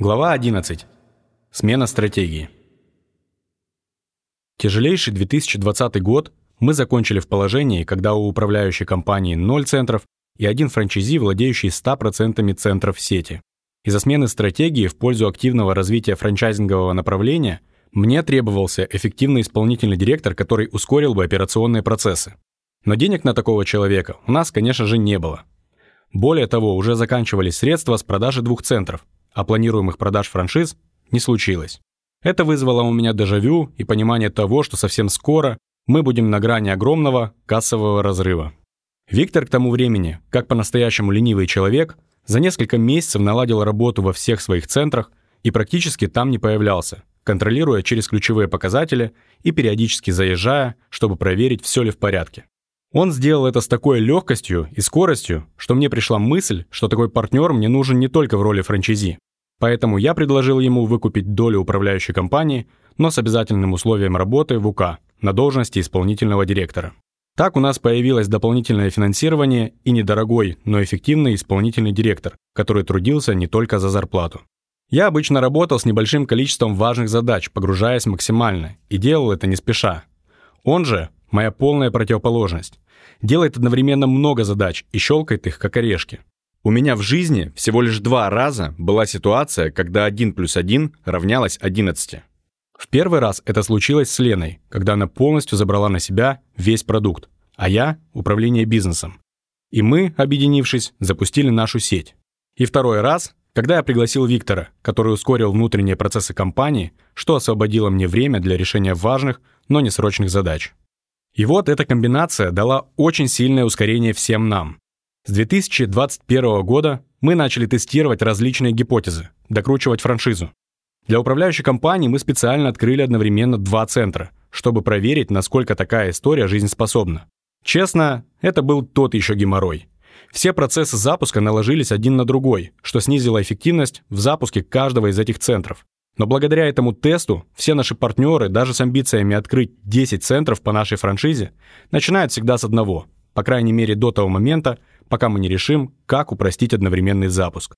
Глава 11. Смена стратегии. Тяжелейший 2020 год мы закончили в положении, когда у управляющей компании 0 центров и один франчайзи, владеющий 100% центров сети. Из-за смены стратегии в пользу активного развития франчайзингового направления мне требовался эффективный исполнительный директор, который ускорил бы операционные процессы. Но денег на такого человека у нас, конечно же, не было. Более того, уже заканчивались средства с продажи двух центров – а планируемых продаж франшиз не случилось. Это вызвало у меня дежавю и понимание того, что совсем скоро мы будем на грани огромного кассового разрыва. Виктор к тому времени, как по-настоящему ленивый человек, за несколько месяцев наладил работу во всех своих центрах и практически там не появлялся, контролируя через ключевые показатели и периодически заезжая, чтобы проверить, все ли в порядке. Он сделал это с такой легкостью и скоростью, что мне пришла мысль, что такой партнер мне нужен не только в роли франчайзи. Поэтому я предложил ему выкупить долю управляющей компании, но с обязательным условием работы в УК на должности исполнительного директора. Так у нас появилось дополнительное финансирование и недорогой, но эффективный исполнительный директор, который трудился не только за зарплату. Я обычно работал с небольшим количеством важных задач, погружаясь максимально, и делал это не спеша. Он же Моя полная противоположность. Делает одновременно много задач и щелкает их, как орешки. У меня в жизни всего лишь два раза была ситуация, когда 1 плюс 1 равнялось 11. В первый раз это случилось с Леной, когда она полностью забрала на себя весь продукт, а я – управление бизнесом. И мы, объединившись, запустили нашу сеть. И второй раз, когда я пригласил Виктора, который ускорил внутренние процессы компании, что освободило мне время для решения важных, но не срочных задач. И вот эта комбинация дала очень сильное ускорение всем нам. С 2021 года мы начали тестировать различные гипотезы, докручивать франшизу. Для управляющей компании мы специально открыли одновременно два центра, чтобы проверить, насколько такая история жизнеспособна. Честно, это был тот еще геморрой. Все процессы запуска наложились один на другой, что снизило эффективность в запуске каждого из этих центров. Но благодаря этому тесту все наши партнеры, даже с амбициями открыть 10 центров по нашей франшизе, начинают всегда с одного, по крайней мере до того момента, пока мы не решим, как упростить одновременный запуск.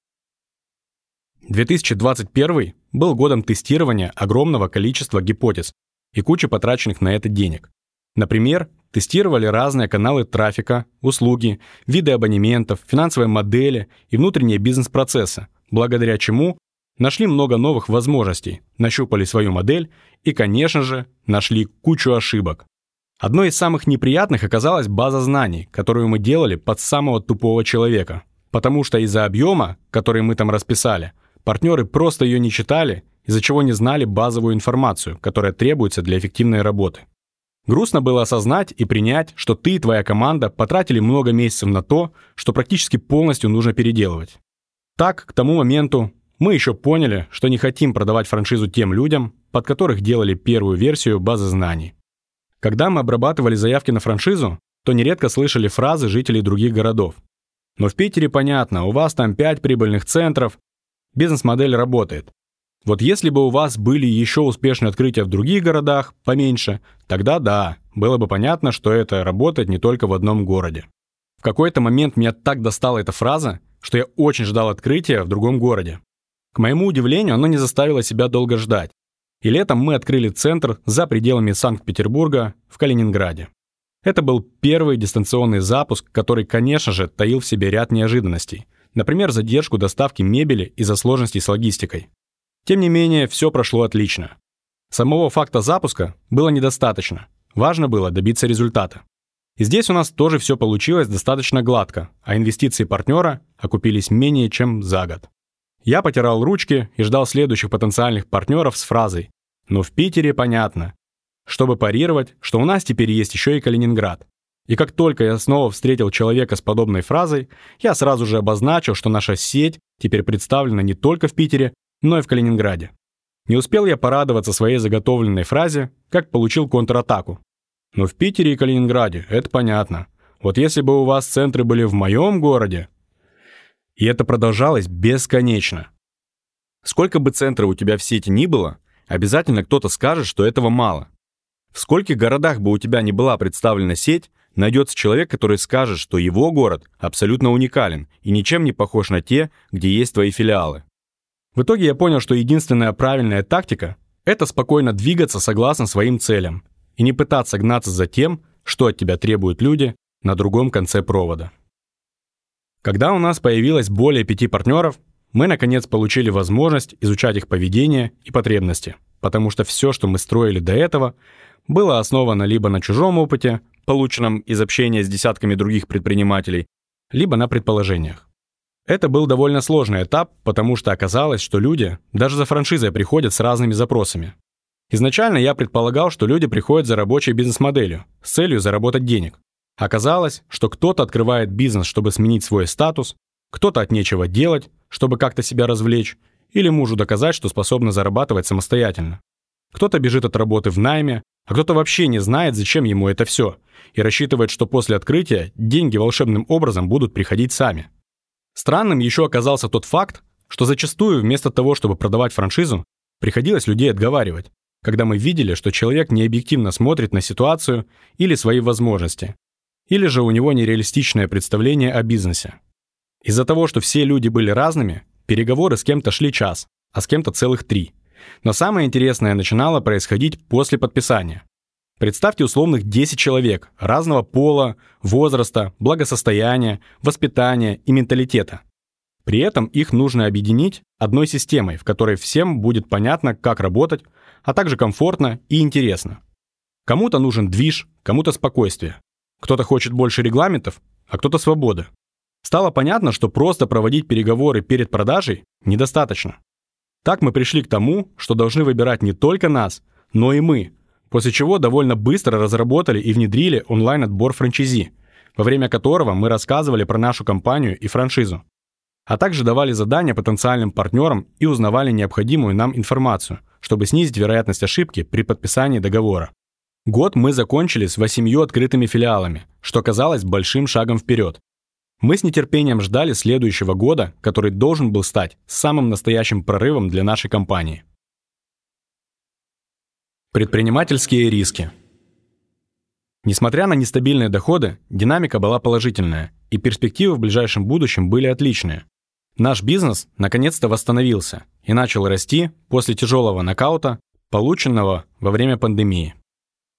2021 был годом тестирования огромного количества гипотез и кучи потраченных на это денег. Например, тестировали разные каналы трафика, услуги, виды абонементов, финансовые модели и внутренние бизнес-процессы, благодаря чему Нашли много новых возможностей, нащупали свою модель и, конечно же, нашли кучу ошибок. Одной из самых неприятных оказалась база знаний, которую мы делали под самого тупого человека. Потому что из-за объема, который мы там расписали, партнеры просто ее не читали, из-за чего не знали базовую информацию, которая требуется для эффективной работы. Грустно было осознать и принять, что ты и твоя команда потратили много месяцев на то, что практически полностью нужно переделывать. Так, к тому моменту мы еще поняли, что не хотим продавать франшизу тем людям, под которых делали первую версию базы знаний. Когда мы обрабатывали заявки на франшизу, то нередко слышали фразы жителей других городов. Но в Питере понятно, у вас там 5 прибыльных центров, бизнес-модель работает. Вот если бы у вас были еще успешные открытия в других городах, поменьше, тогда да, было бы понятно, что это работает не только в одном городе. В какой-то момент меня так достала эта фраза, что я очень ждал открытия в другом городе. К моему удивлению, оно не заставило себя долго ждать. И летом мы открыли центр за пределами Санкт-Петербурга в Калининграде. Это был первый дистанционный запуск, который, конечно же, таил в себе ряд неожиданностей. Например, задержку доставки мебели из-за сложностей с логистикой. Тем не менее, все прошло отлично. Самого факта запуска было недостаточно. Важно было добиться результата. И здесь у нас тоже все получилось достаточно гладко, а инвестиции партнера окупились менее чем за год. Я потирал ручки и ждал следующих потенциальных партнеров с фразой «Ну в Питере понятно», чтобы парировать, что у нас теперь есть еще и Калининград. И как только я снова встретил человека с подобной фразой, я сразу же обозначил, что наша сеть теперь представлена не только в Питере, но и в Калининграде. Не успел я порадоваться своей заготовленной фразе, как получил контратаку. Но «Ну, в Питере и Калининграде, это понятно. Вот если бы у вас центры были в моем городе, и это продолжалось бесконечно. Сколько бы центров у тебя в сети ни было, обязательно кто-то скажет, что этого мало. В скольких городах бы у тебя не была представлена сеть, найдется человек, который скажет, что его город абсолютно уникален и ничем не похож на те, где есть твои филиалы. В итоге я понял, что единственная правильная тактика – это спокойно двигаться согласно своим целям и не пытаться гнаться за тем, что от тебя требуют люди на другом конце провода. Когда у нас появилось более пяти партнеров, мы наконец получили возможность изучать их поведение и потребности, потому что все, что мы строили до этого, было основано либо на чужом опыте, полученном из общения с десятками других предпринимателей, либо на предположениях. Это был довольно сложный этап, потому что оказалось, что люди даже за франшизой приходят с разными запросами. Изначально я предполагал, что люди приходят за рабочей бизнес-моделью, с целью заработать денег. Оказалось, что кто-то открывает бизнес, чтобы сменить свой статус, кто-то от нечего делать, чтобы как-то себя развлечь, или мужу доказать, что способна зарабатывать самостоятельно. Кто-то бежит от работы в найме, а кто-то вообще не знает, зачем ему это все, и рассчитывает, что после открытия деньги волшебным образом будут приходить сами. Странным еще оказался тот факт, что зачастую вместо того, чтобы продавать франшизу, приходилось людей отговаривать, когда мы видели, что человек необъективно смотрит на ситуацию или свои возможности, или же у него нереалистичное представление о бизнесе. Из-за того, что все люди были разными, переговоры с кем-то шли час, а с кем-то целых три. Но самое интересное начинало происходить после подписания. Представьте условных 10 человек разного пола, возраста, благосостояния, воспитания и менталитета. При этом их нужно объединить одной системой, в которой всем будет понятно, как работать, а также комфортно и интересно. Кому-то нужен движ, кому-то спокойствие. Кто-то хочет больше регламентов, а кто-то свободы. Стало понятно, что просто проводить переговоры перед продажей недостаточно. Так мы пришли к тому, что должны выбирать не только нас, но и мы, после чего довольно быстро разработали и внедрили онлайн-отбор франчайзи, во время которого мы рассказывали про нашу компанию и франшизу. А также давали задания потенциальным партнерам и узнавали необходимую нам информацию, чтобы снизить вероятность ошибки при подписании договора. Год мы закончили с восемью открытыми филиалами, что казалось большим шагом вперед. Мы с нетерпением ждали следующего года, который должен был стать самым настоящим прорывом для нашей компании. Предпринимательские риски. Несмотря на нестабильные доходы, динамика была положительная, и перспективы в ближайшем будущем были отличные. Наш бизнес наконец-то восстановился и начал расти после тяжелого нокаута, полученного во время пандемии.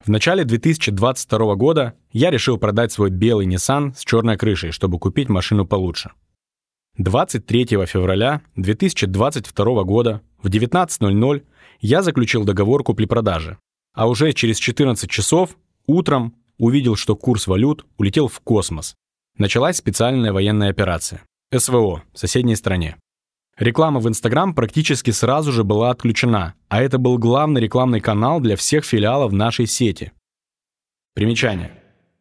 В начале 2022 года я решил продать свой белый Nissan с черной крышей, чтобы купить машину получше. 23 февраля 2022 года в 19.00 я заключил договор купли-продажи, а уже через 14 часов утром увидел, что курс валют улетел в космос. Началась специальная военная операция. СВО в соседней стране. Реклама в Инстаграм практически сразу же была отключена, а это был главный рекламный канал для всех филиалов нашей сети. Примечание.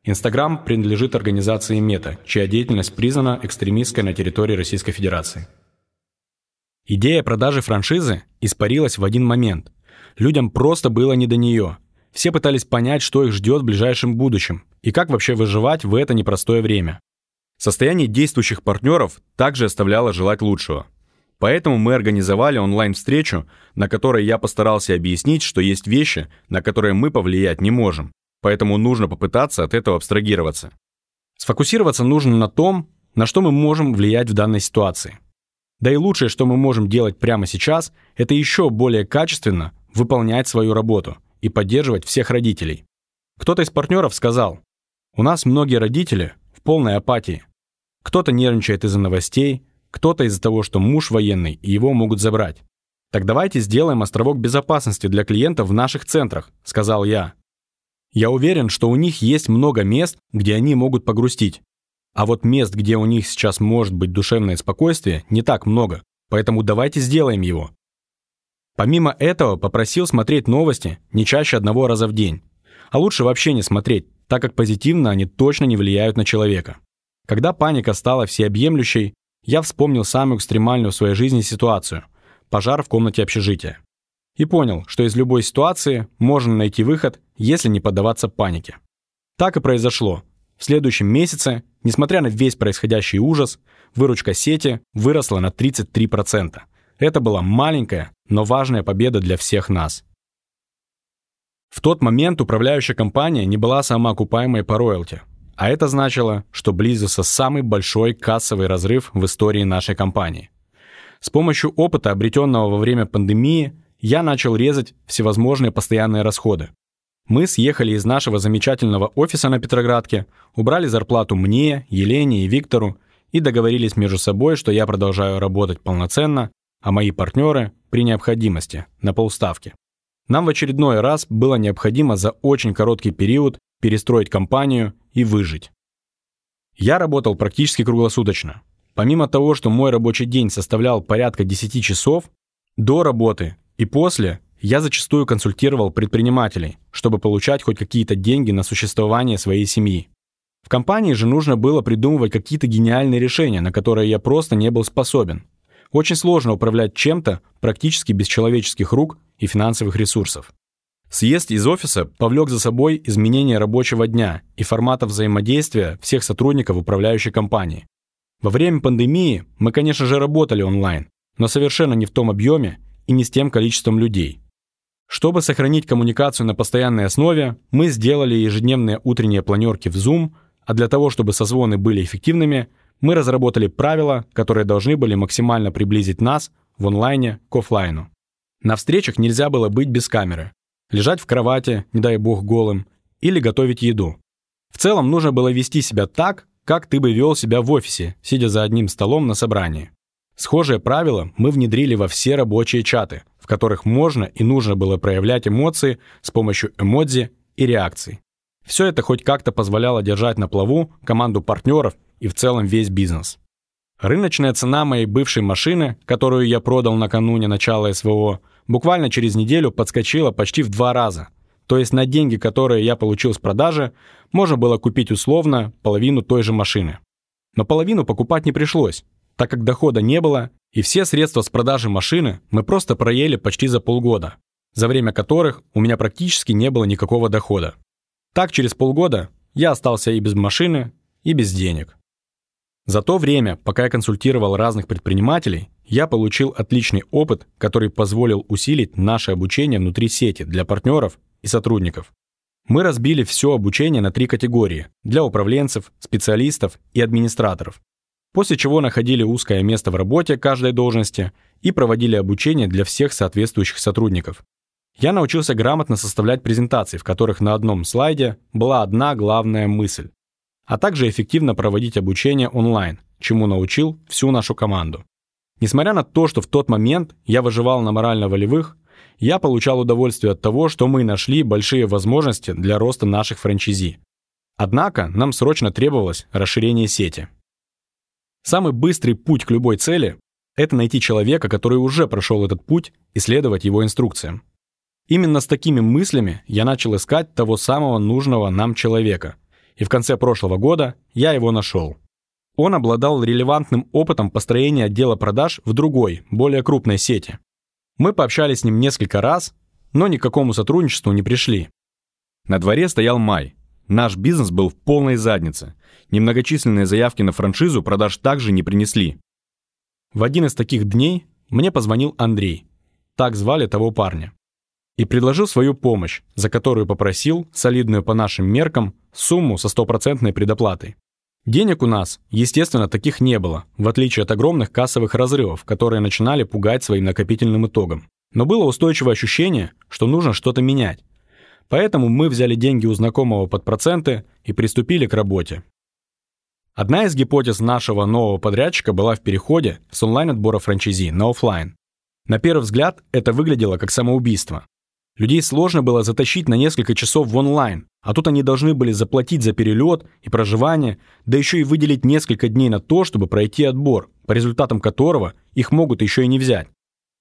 Инстаграм принадлежит организации Мета, чья деятельность признана экстремистской на территории Российской Федерации. Идея продажи франшизы испарилась в один момент. Людям просто было не до нее. Все пытались понять, что их ждет в ближайшем будущем и как вообще выживать в это непростое время. Состояние действующих партнеров также оставляло желать лучшего. Поэтому мы организовали онлайн-встречу, на которой я постарался объяснить, что есть вещи, на которые мы повлиять не можем, поэтому нужно попытаться от этого абстрагироваться. Сфокусироваться нужно на том, на что мы можем влиять в данной ситуации. Да и лучшее, что мы можем делать прямо сейчас, это еще более качественно выполнять свою работу и поддерживать всех родителей. Кто-то из партнеров сказал, у нас многие родители в полной апатии. Кто-то нервничает из-за новостей, кто-то из-за того, что муж военный и его могут забрать. Так давайте сделаем островок безопасности для клиентов в наших центрах, сказал я. Я уверен, что у них есть много мест, где они могут погрустить. А вот мест, где у них сейчас может быть душевное спокойствие, не так много, поэтому давайте сделаем его. Помимо этого, попросил смотреть новости не чаще одного раза в день. А лучше вообще не смотреть, так как позитивно они точно не влияют на человека. Когда паника стала всеобъемлющей, я вспомнил самую экстремальную в своей жизни ситуацию – пожар в комнате общежития. И понял, что из любой ситуации можно найти выход, если не поддаваться панике. Так и произошло. В следующем месяце, несмотря на весь происходящий ужас, выручка сети выросла на 33%. Это была маленькая, но важная победа для всех нас. В тот момент управляющая компания не была самоокупаемой по роялти, а это значило, что близился самый большой кассовый разрыв в истории нашей компании. С помощью опыта, обретенного во время пандемии, я начал резать всевозможные постоянные расходы. Мы съехали из нашего замечательного офиса на Петроградке, убрали зарплату мне, Елене и Виктору и договорились между собой, что я продолжаю работать полноценно, а мои партнеры при необходимости, на полставки. Нам в очередной раз было необходимо за очень короткий период перестроить компанию и выжить. Я работал практически круглосуточно. Помимо того, что мой рабочий день составлял порядка 10 часов, до работы и после я зачастую консультировал предпринимателей, чтобы получать хоть какие-то деньги на существование своей семьи. В компании же нужно было придумывать какие-то гениальные решения, на которые я просто не был способен. Очень сложно управлять чем-то практически без человеческих рук и финансовых ресурсов. Съезд из офиса повлек за собой изменение рабочего дня и формата взаимодействия всех сотрудников управляющей компании. Во время пандемии мы, конечно же, работали онлайн, но совершенно не в том объеме и не с тем количеством людей. Чтобы сохранить коммуникацию на постоянной основе, мы сделали ежедневные утренние планерки в Zoom, а для того, чтобы созвоны были эффективными, мы разработали правила, которые должны были максимально приблизить нас в онлайне к офлайну. На встречах нельзя было быть без камеры, лежать в кровати, не дай бог голым, или готовить еду. В целом нужно было вести себя так, как ты бы вел себя в офисе, сидя за одним столом на собрании. Схожее правило мы внедрили во все рабочие чаты, в которых можно и нужно было проявлять эмоции с помощью эмодзи и реакций. Все это хоть как-то позволяло держать на плаву команду партнеров и в целом весь бизнес. Рыночная цена моей бывшей машины, которую я продал накануне начала СВО, буквально через неделю подскочила почти в два раза – то есть на деньги, которые я получил с продажи, можно было купить условно половину той же машины. Но половину покупать не пришлось, так как дохода не было, и все средства с продажи машины мы просто проели почти за полгода, за время которых у меня практически не было никакого дохода. Так через полгода я остался и без машины, и без денег. За то время, пока я консультировал разных предпринимателей, я получил отличный опыт, который позволил усилить наше обучение внутри сети для партнеров и сотрудников. Мы разбили все обучение на три категории – для управленцев, специалистов и администраторов. После чего находили узкое место в работе каждой должности и проводили обучение для всех соответствующих сотрудников. Я научился грамотно составлять презентации, в которых на одном слайде была одна главная мысль, а также эффективно проводить обучение онлайн, чему научил всю нашу команду. Несмотря на то, что в тот момент я выживал на морально-волевых, я получал удовольствие от того, что мы нашли большие возможности для роста наших франчайзи. Однако нам срочно требовалось расширение сети. Самый быстрый путь к любой цели – это найти человека, который уже прошел этот путь, и следовать его инструкциям. Именно с такими мыслями я начал искать того самого нужного нам человека. И в конце прошлого года я его нашел. Он обладал релевантным опытом построения отдела продаж в другой, более крупной сети. Мы пообщались с ним несколько раз, но ни к какому сотрудничеству не пришли. На дворе стоял май. Наш бизнес был в полной заднице. Немногочисленные заявки на франшизу продаж также не принесли. В один из таких дней мне позвонил Андрей, так звали того парня, и предложил свою помощь, за которую попросил, солидную по нашим меркам, сумму со стопроцентной предоплатой. Денег у нас, естественно, таких не было, в отличие от огромных кассовых разрывов, которые начинали пугать своим накопительным итогом. Но было устойчивое ощущение, что нужно что-то менять. Поэтому мы взяли деньги у знакомого под проценты и приступили к работе. Одна из гипотез нашего нового подрядчика была в переходе с онлайн-отбора франчайзи на офлайн. На первый взгляд это выглядело как самоубийство. Людей сложно было затащить на несколько часов в онлайн, а тут они должны были заплатить за перелет и проживание, да еще и выделить несколько дней на то, чтобы пройти отбор, по результатам которого их могут еще и не взять.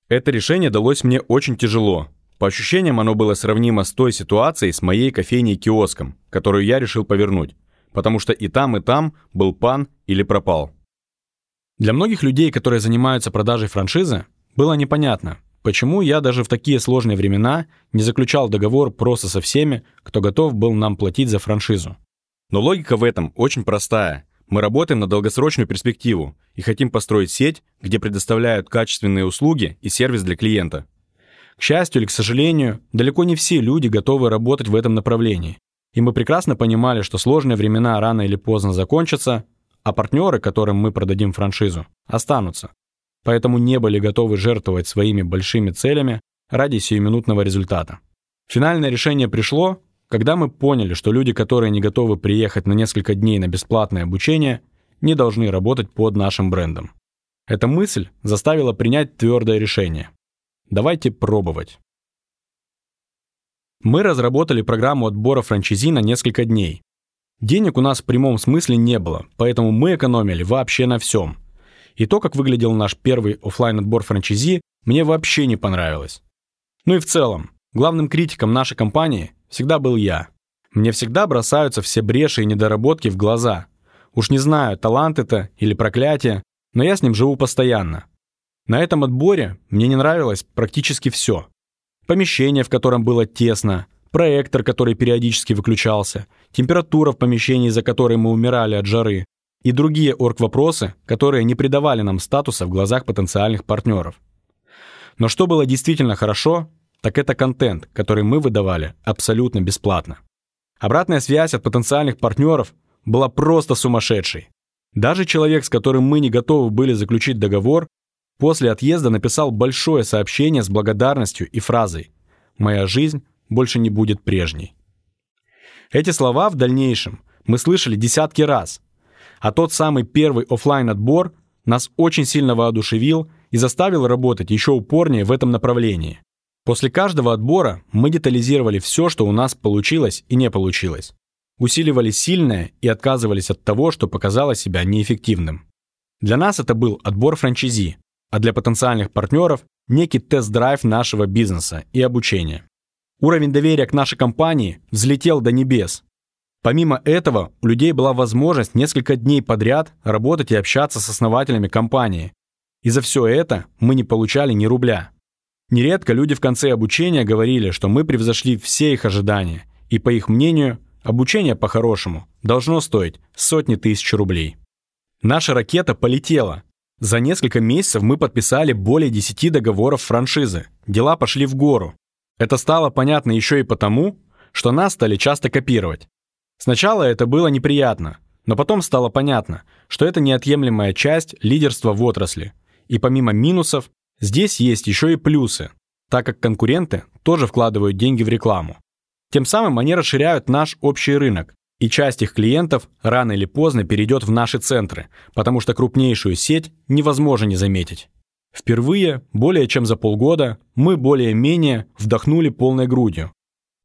Это решение далось мне очень тяжело. По ощущениям оно было сравнимо с той ситуацией с моей кофейней-киоском, которую я решил повернуть, потому что и там, и там был пан или пропал. Для многих людей, которые занимаются продажей франшизы, было непонятно, Почему я даже в такие сложные времена не заключал договор просто со всеми, кто готов был нам платить за франшизу? Но логика в этом очень простая. Мы работаем на долгосрочную перспективу и хотим построить сеть, где предоставляют качественные услуги и сервис для клиента. К счастью или к сожалению, далеко не все люди готовы работать в этом направлении. И мы прекрасно понимали, что сложные времена рано или поздно закончатся, а партнеры, которым мы продадим франшизу, останутся. Поэтому не были готовы жертвовать своими большими целями ради сиюминутного результата. Финальное решение пришло, когда мы поняли, что люди, которые не готовы приехать на несколько дней на бесплатное обучение, не должны работать под нашим брендом. Эта мысль заставила принять твердое решение. Давайте пробовать. Мы разработали программу отбора франчайзи на несколько дней. Денег у нас в прямом смысле не было, поэтому мы экономили вообще на всем. И то, как выглядел наш первый офлайн отбор франчайзи, мне вообще не понравилось. Ну и в целом, главным критиком нашей компании всегда был я. Мне всегда бросаются все бреши и недоработки в глаза. Уж не знаю, талант это или проклятие, но я с ним живу постоянно. На этом отборе мне не нравилось практически все. Помещение, в котором было тесно, проектор, который периодически выключался, температура в помещении, за которой мы умирали от жары, и другие орг-вопросы, которые не придавали нам статуса в глазах потенциальных партнеров. Но что было действительно хорошо, так это контент, который мы выдавали абсолютно бесплатно. Обратная связь от потенциальных партнеров была просто сумасшедшей. Даже человек, с которым мы не готовы были заключить договор, после отъезда написал большое сообщение с благодарностью и фразой «Моя жизнь больше не будет прежней». Эти слова в дальнейшем мы слышали десятки раз, а тот самый первый офлайн отбор нас очень сильно воодушевил и заставил работать еще упорнее в этом направлении. После каждого отбора мы детализировали все, что у нас получилось и не получилось усиливали сильное и отказывались от того, что показало себя неэффективным. Для нас это был отбор франчайзи, а для потенциальных партнеров – некий тест-драйв нашего бизнеса и обучения. Уровень доверия к нашей компании взлетел до небес. Помимо этого, у людей была возможность несколько дней подряд работать и общаться с основателями компании. И за все это мы не получали ни рубля. Нередко люди в конце обучения говорили, что мы превзошли все их ожидания, и, по их мнению, Обучение по-хорошему должно стоить сотни тысяч рублей. Наша ракета полетела. За несколько месяцев мы подписали более 10 договоров франшизы. Дела пошли в гору. Это стало понятно еще и потому, что нас стали часто копировать. Сначала это было неприятно, но потом стало понятно, что это неотъемлемая часть лидерства в отрасли. И помимо минусов, здесь есть еще и плюсы, так как конкуренты тоже вкладывают деньги в рекламу. Тем самым они расширяют наш общий рынок, и часть их клиентов рано или поздно перейдет в наши центры, потому что крупнейшую сеть невозможно не заметить. Впервые, более чем за полгода, мы более-менее вдохнули полной грудью.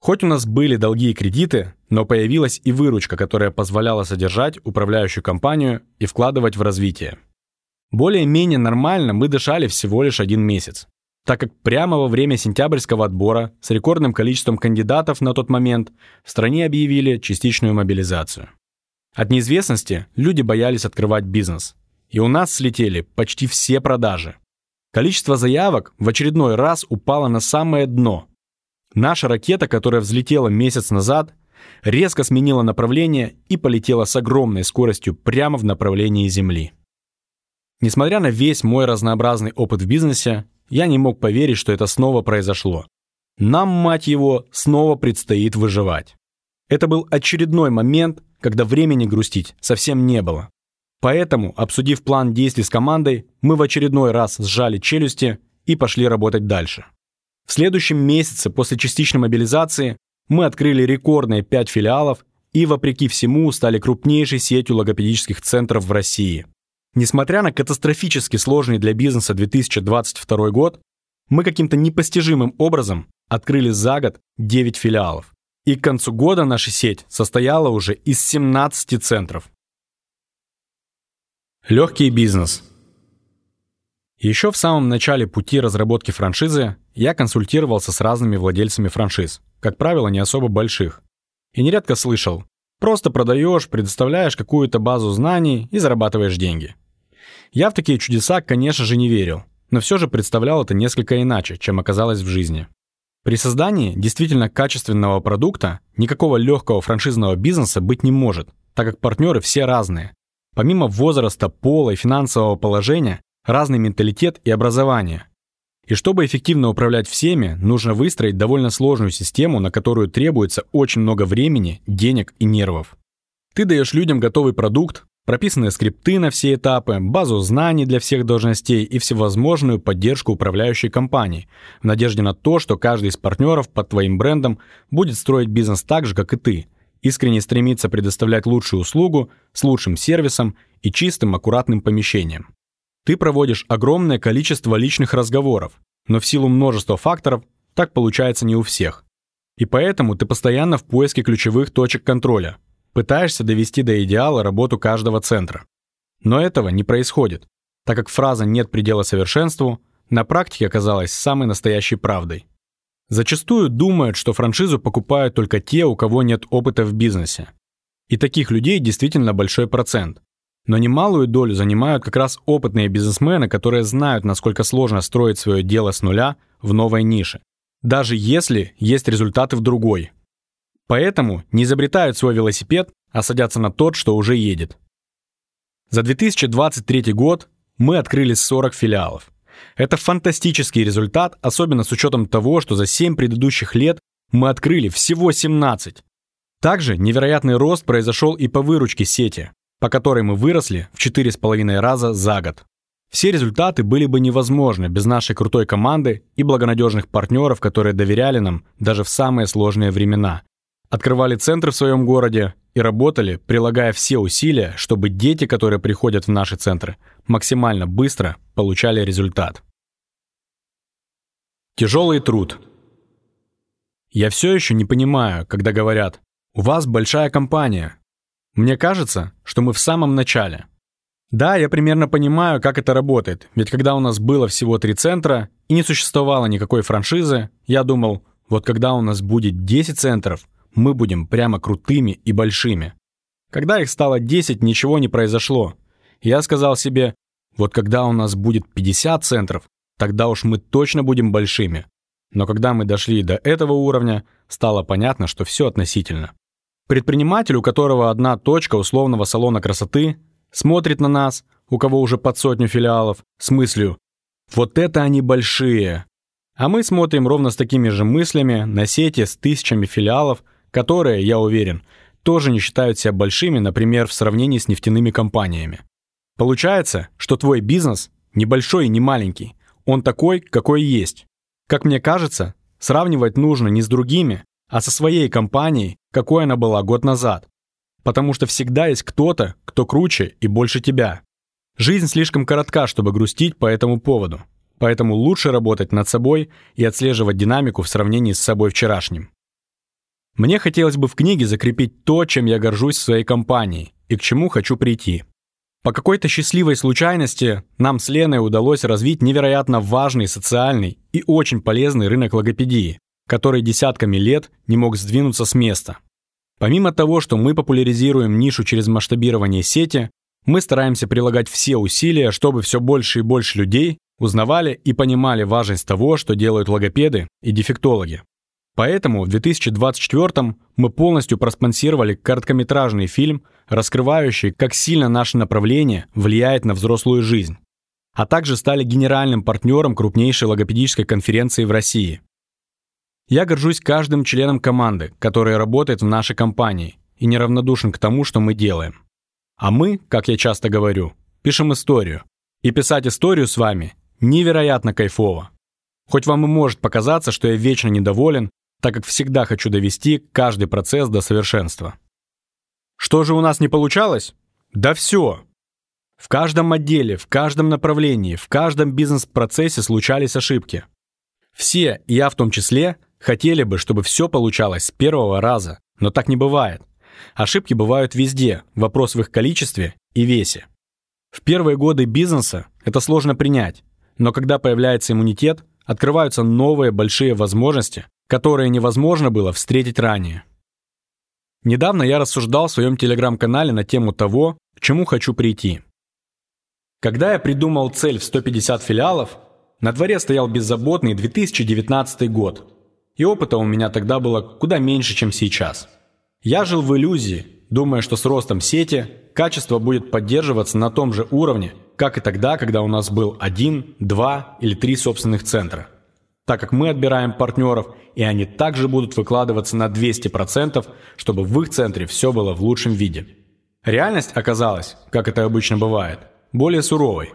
Хоть у нас были долги и кредиты, но появилась и выручка, которая позволяла содержать управляющую компанию и вкладывать в развитие. Более-менее нормально мы дышали всего лишь один месяц так как прямо во время сентябрьского отбора с рекордным количеством кандидатов на тот момент в стране объявили частичную мобилизацию. От неизвестности люди боялись открывать бизнес. И у нас слетели почти все продажи. Количество заявок в очередной раз упало на самое дно. Наша ракета, которая взлетела месяц назад, резко сменила направление и полетела с огромной скоростью прямо в направлении Земли. Несмотря на весь мой разнообразный опыт в бизнесе, я не мог поверить, что это снова произошло. Нам, мать его, снова предстоит выживать. Это был очередной момент, когда времени грустить совсем не было. Поэтому, обсудив план действий с командой, мы в очередной раз сжали челюсти и пошли работать дальше. В следующем месяце после частичной мобилизации мы открыли рекордные 5 филиалов и, вопреки всему, стали крупнейшей сетью логопедических центров в России. Несмотря на катастрофически сложный для бизнеса 2022 год, мы каким-то непостижимым образом открыли за год 9 филиалов. И к концу года наша сеть состояла уже из 17 центров. Легкий бизнес. Еще в самом начале пути разработки франшизы я консультировался с разными владельцами франшиз, как правило, не особо больших. И нередко слышал, просто продаешь, предоставляешь какую-то базу знаний и зарабатываешь деньги. Я в такие чудеса, конечно же, не верил, но все же представлял это несколько иначе, чем оказалось в жизни. При создании действительно качественного продукта никакого легкого франшизного бизнеса быть не может, так как партнеры все разные. Помимо возраста, пола и финансового положения, разный менталитет и образование. И чтобы эффективно управлять всеми, нужно выстроить довольно сложную систему, на которую требуется очень много времени, денег и нервов. Ты даешь людям готовый продукт, прописанные скрипты на все этапы, базу знаний для всех должностей и всевозможную поддержку управляющей компании, в надежде на то, что каждый из партнеров под твоим брендом будет строить бизнес так же, как и ты, искренне стремиться предоставлять лучшую услугу с лучшим сервисом и чистым, аккуратным помещением. Ты проводишь огромное количество личных разговоров, но в силу множества факторов так получается не у всех. И поэтому ты постоянно в поиске ключевых точек контроля, Пытаешься довести до идеала работу каждого центра. Но этого не происходит, так как фраза «нет предела совершенству» на практике оказалась самой настоящей правдой. Зачастую думают, что франшизу покупают только те, у кого нет опыта в бизнесе. И таких людей действительно большой процент. Но немалую долю занимают как раз опытные бизнесмены, которые знают, насколько сложно строить свое дело с нуля в новой нише. Даже если есть результаты в другой, Поэтому не изобретают свой велосипед, а садятся на тот, что уже едет. За 2023 год мы открыли 40 филиалов. Это фантастический результат, особенно с учетом того, что за 7 предыдущих лет мы открыли всего 17. Также невероятный рост произошел и по выручке сети, по которой мы выросли в 4,5 раза за год. Все результаты были бы невозможны без нашей крутой команды и благонадежных партнеров, которые доверяли нам даже в самые сложные времена открывали центры в своем городе и работали, прилагая все усилия, чтобы дети, которые приходят в наши центры, максимально быстро получали результат. Тяжелый труд. Я все еще не понимаю, когда говорят «У вас большая компания». Мне кажется, что мы в самом начале. Да, я примерно понимаю, как это работает, ведь когда у нас было всего три центра и не существовало никакой франшизы, я думал, вот когда у нас будет 10 центров – мы будем прямо крутыми и большими. Когда их стало 10, ничего не произошло. Я сказал себе, вот когда у нас будет 50 центров, тогда уж мы точно будем большими. Но когда мы дошли до этого уровня, стало понятно, что все относительно. Предприниматель, у которого одна точка условного салона красоты, смотрит на нас, у кого уже под сотню филиалов, с мыслью «Вот это они большие!» А мы смотрим ровно с такими же мыслями на сети с тысячами филиалов – которые, я уверен, тоже не считают себя большими, например, в сравнении с нефтяными компаниями. Получается, что твой бизнес небольшой и не маленький, он такой, какой есть. Как мне кажется, сравнивать нужно не с другими, а со своей компанией, какой она была год назад. Потому что всегда есть кто-то, кто круче и больше тебя. Жизнь слишком коротка, чтобы грустить по этому поводу. Поэтому лучше работать над собой и отслеживать динамику в сравнении с собой вчерашним. Мне хотелось бы в книге закрепить то, чем я горжусь в своей компании и к чему хочу прийти. По какой-то счастливой случайности нам с Леной удалось развить невероятно важный социальный и очень полезный рынок логопедии, который десятками лет не мог сдвинуться с места. Помимо того, что мы популяризируем нишу через масштабирование сети, мы стараемся прилагать все усилия, чтобы все больше и больше людей узнавали и понимали важность того, что делают логопеды и дефектологи. Поэтому в 2024 мы полностью проспонсировали короткометражный фильм, раскрывающий, как сильно наше направление влияет на взрослую жизнь, а также стали генеральным партнером крупнейшей логопедической конференции в России. Я горжусь каждым членом команды, который работает в нашей компании и неравнодушен к тому, что мы делаем. А мы, как я часто говорю, пишем историю. И писать историю с вами невероятно кайфово. Хоть вам и может показаться, что я вечно недоволен так как всегда хочу довести каждый процесс до совершенства. Что же у нас не получалось? Да все. В каждом отделе, в каждом направлении, в каждом бизнес-процессе случались ошибки. Все, и я в том числе, хотели бы, чтобы все получалось с первого раза, но так не бывает. Ошибки бывают везде, вопрос в их количестве и весе. В первые годы бизнеса это сложно принять, но когда появляется иммунитет, открываются новые большие возможности, которые невозможно было встретить ранее. Недавно я рассуждал в своем телеграм-канале на тему того, к чему хочу прийти. Когда я придумал цель в 150 филиалов, на дворе стоял беззаботный 2019 год, и опыта у меня тогда было куда меньше, чем сейчас. Я жил в иллюзии, думая, что с ростом сети качество будет поддерживаться на том же уровне, как и тогда, когда у нас был один, два или три собственных центра – так как мы отбираем партнеров, и они также будут выкладываться на 200%, чтобы в их центре все было в лучшем виде. Реальность оказалась, как это обычно бывает, более суровой.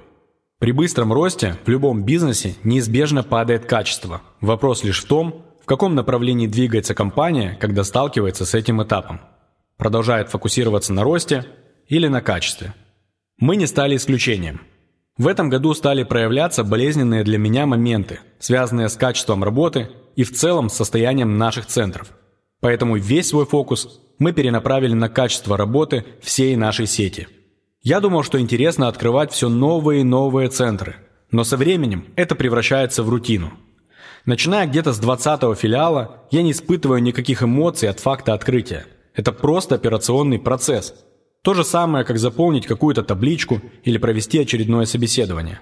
При быстром росте в любом бизнесе неизбежно падает качество. Вопрос лишь в том, каком направлении двигается компания, когда сталкивается с этим этапом. Продолжает фокусироваться на росте или на качестве. Мы не стали исключением. В этом году стали проявляться болезненные для меня моменты, связанные с качеством работы и в целом с состоянием наших центров. Поэтому весь свой фокус мы перенаправили на качество работы всей нашей сети. Я думал, что интересно открывать все новые и новые центры, но со временем это превращается в рутину. Начиная где-то с 20 филиала, я не испытываю никаких эмоций от факта открытия. Это просто операционный процесс. То же самое, как заполнить какую-то табличку или провести очередное собеседование.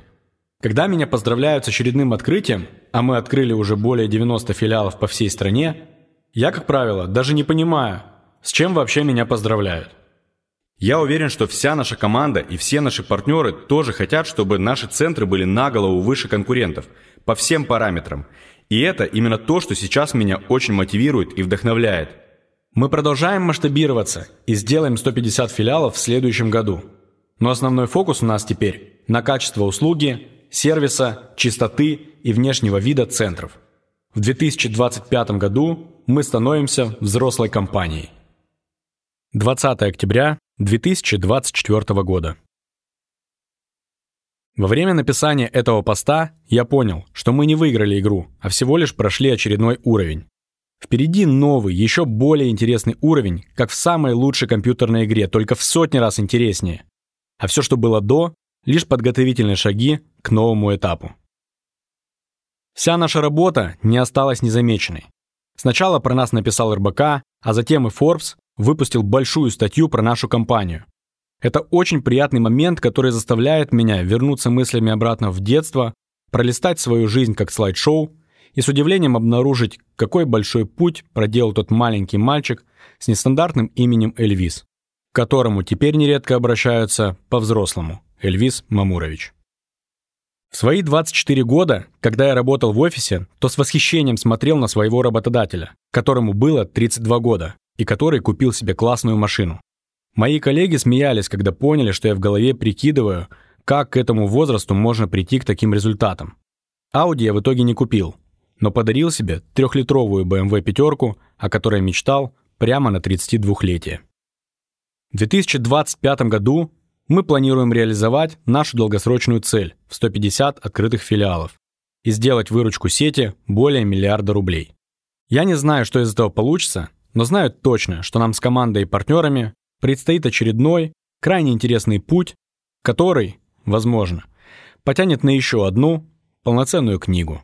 Когда меня поздравляют с очередным открытием, а мы открыли уже более 90 филиалов по всей стране, я, как правило, даже не понимаю, с чем вообще меня поздравляют. Я уверен, что вся наша команда и все наши партнеры тоже хотят, чтобы наши центры были на голову выше конкурентов, по всем параметрам. И это именно то, что сейчас меня очень мотивирует и вдохновляет. Мы продолжаем масштабироваться и сделаем 150 филиалов в следующем году. Но основной фокус у нас теперь на качество услуги, сервиса, чистоты и внешнего вида центров. В 2025 году мы становимся взрослой компанией. 20 октября 2024 года. Во время написания этого поста я понял, что мы не выиграли игру, а всего лишь прошли очередной уровень. Впереди новый, еще более интересный уровень, как в самой лучшей компьютерной игре, только в сотни раз интереснее. А все, что было до, лишь подготовительные шаги к новому этапу. Вся наша работа не осталась незамеченной. Сначала про нас написал РБК, а затем и Forbes выпустил большую статью про нашу компанию. Это очень приятный момент, который заставляет меня вернуться мыслями обратно в детство, пролистать свою жизнь как слайд-шоу и с удивлением обнаружить, какой большой путь проделал тот маленький мальчик с нестандартным именем Эльвис, к которому теперь нередко обращаются по-взрослому – Эльвис Мамурович. В свои 24 года, когда я работал в офисе, то с восхищением смотрел на своего работодателя, которому было 32 года, и который купил себе классную машину. Мои коллеги смеялись, когда поняли, что я в голове прикидываю, как к этому возрасту можно прийти к таким результатам. Audi я в итоге не купил, но подарил себе трехлитровую BMW пятерку, о которой мечтал прямо на 32-летие. В 2025 году мы планируем реализовать нашу долгосрочную цель в 150 открытых филиалов и сделать выручку сети более миллиарда рублей. Я не знаю, что из этого получится, но знаю точно, что нам с командой и партнерами предстоит очередной, крайне интересный путь, который, возможно, потянет на еще одну полноценную книгу.